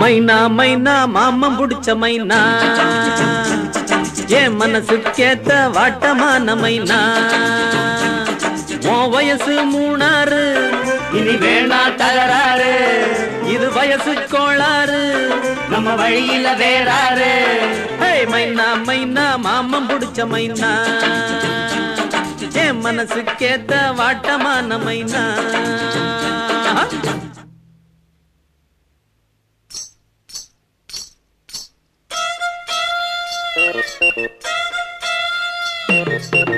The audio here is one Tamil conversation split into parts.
மைனா மைனா மாமம் புடிச்ச மைனா. என் மனசுக்கேத்த வாட்டமான மைனா. உன் வயசு மூணாறு இனி வேணா தகராறு. இது வயசு கோளாறு நம்ம வழியில வேறாரு மைனா மைனா மாமம் புடிச்ச மைனா. என் மனசுக்கேத்த வாட்டமான மைனா. Thank you.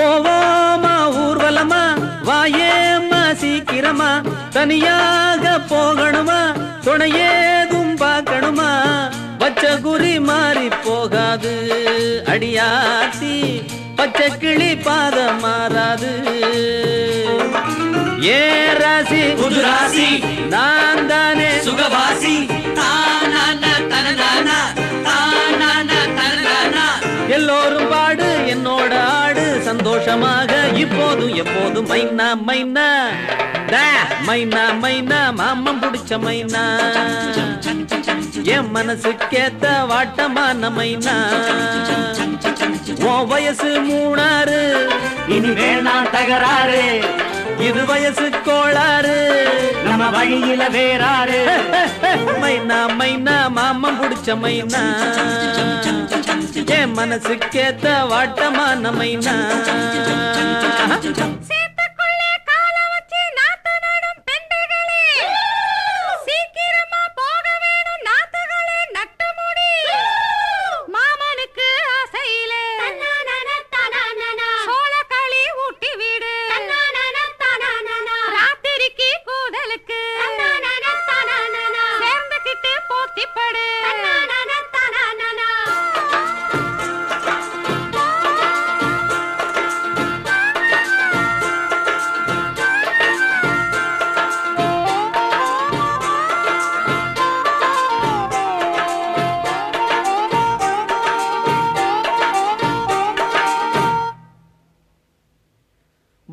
போவோமா ஊர்வலமா? வாயேம்மா சீக்கிரமா. தனியாக போகணுமா? துணையேதும் பார்க்கணுமா? பச்ச குறி மாறி போகாது. அடியாத்தி பச்சை கிளி பாத மாறாது. ஏ ராசி புது ராசி. நான் தானே சந்தோஷமாக இப்போதும் எப்போதும் மைனா மைனா. மைனா மைனா மாமம் பிடிச்ச மைனா. என் மனசுக்கேத்த வாட்டமான மைனா. உன் வயசு மூணாறு இனி வேணாம் தகராறு. இது வயசு கோளாறு நம்ம வழியில வேறாறு. மைனா மைனா மாமம் பிடிச்ச மைனா. என் மனசுக்கேத்த வாட்டமா மைனா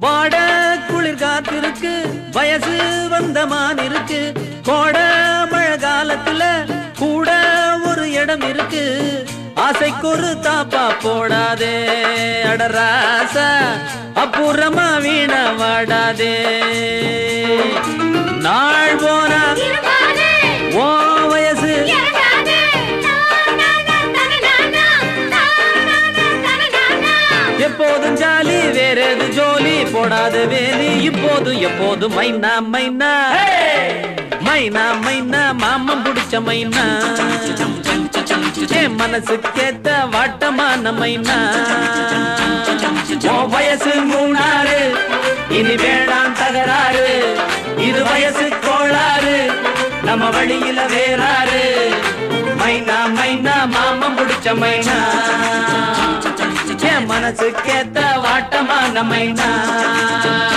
பாட குளிர் காத்திருக்கு வயசு வந்த மான் இருக்கு. கோட மழை காலத்துல கூட ஒரு இடம் இருக்கு. ஆசைக்கு ஒரு தாப்பா போடாதே அடராச அப்புறமா வீண வாடாதே. நாள் போனா வேலி இப்போது எப்போது மைனா மைனா. மைனா மைனா மாமம் பிடிச்ச மைனா. என் மனசுக்கேத்த வாட்டமான மைனா. வயசு மூணாறு இனி வேளாண் தகராறு. இது வயசு கோளாறு நம்ம வழியில வேறாறு. மைனா மைனா மாமம் பிடிச்ச மைனா. என் மனசுக்கேத்த வாட்டமான மைனா